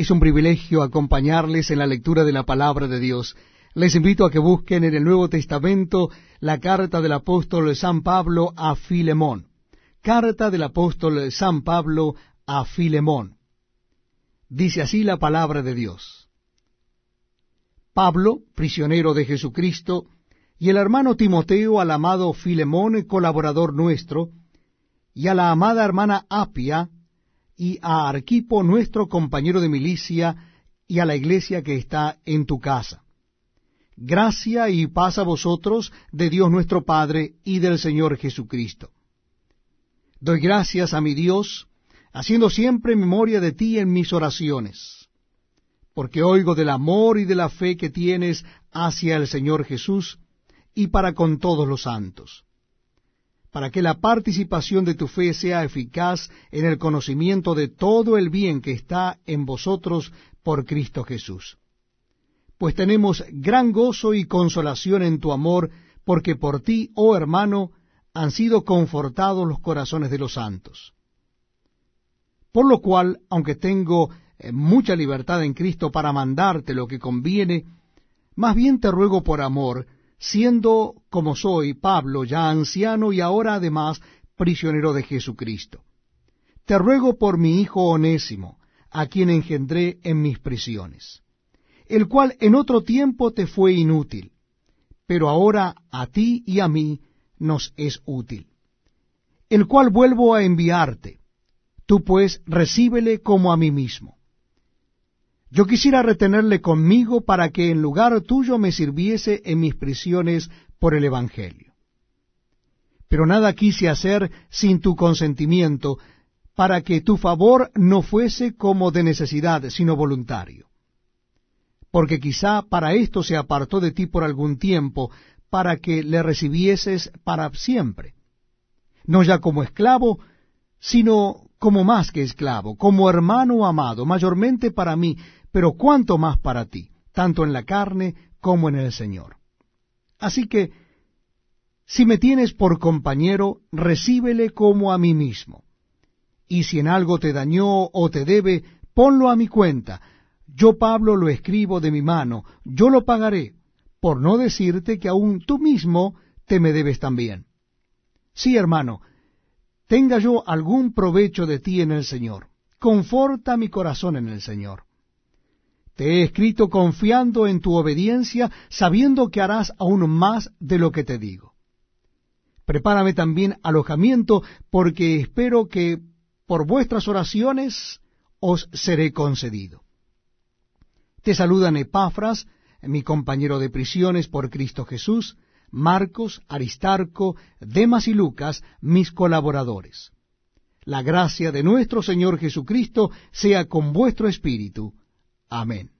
Es un privilegio acompañarles en la lectura de la palabra de Dios. Les invito a que busquen en el Nuevo Testamento la carta del apóstol San Pablo a Filemón. Carta del apóstol San Pablo a Filemón. Dice así la palabra de Dios. Pablo, prisionero de Jesucristo, y el hermano Timoteo al amado Filemón, colaborador nuestro, y a la amada hermana Apia, y a Arquipo, nuestro compañero de milicia, y a la iglesia que está en tu casa. Gracia y paz a vosotros de Dios nuestro Padre y del Señor Jesucristo. Doy gracias a mi Dios, haciendo siempre memoria de ti en mis oraciones, porque oigo del amor y de la fe que tienes hacia el Señor Jesús y para con todos los santos para que la participación de tu fe sea eficaz en el conocimiento de todo el bien que está en vosotros por Cristo Jesús. Pues tenemos gran gozo y consolación en tu amor, porque por ti, oh hermano, han sido confortados los corazones de los santos. Por lo cual, aunque tengo eh, mucha libertad en Cristo para mandarte lo que conviene, más bien te ruego por amor, siendo como soy Pablo, ya anciano y ahora además prisionero de Jesucristo. Te ruego por mi hijo onésimo, a quien engendré en mis prisiones, el cual en otro tiempo te fue inútil, pero ahora a ti y a mí nos es útil, el cual vuelvo a enviarte, tú pues recíbele como a mí mismo yo quisiera retenerle conmigo para que en lugar tuyo me sirviese en mis prisiones por el Evangelio. Pero nada quise hacer sin tu consentimiento, para que tu favor no fuese como de necesidad, sino voluntario. Porque quizá para esto se apartó de ti por algún tiempo, para que le recibieses para siempre, no ya como esclavo, sino como más que esclavo, como hermano amado, mayormente para mí, pero cuánto más para ti, tanto en la carne como en el Señor. Así que, si me tienes por compañero, recíbele como a mí mismo. Y si en algo te dañó o te debe, ponlo a mi cuenta. Yo, Pablo, lo escribo de mi mano, yo lo pagaré, por no decirte que aún tú mismo te me debes también. Sí, hermano, tenga yo algún provecho de ti en el Señor. Conforta mi corazón en el Señor. Te he escrito confiando en tu obediencia, sabiendo que harás aún más de lo que te digo. Prepárame también alojamiento, porque espero que por vuestras oraciones os seré concedido. Te saludan Epafras, mi compañero de prisiones por Cristo Jesús, Marcos, Aristarco, Demas y Lucas, mis colaboradores. La gracia de nuestro Señor Jesucristo sea con vuestro espíritu. Amén.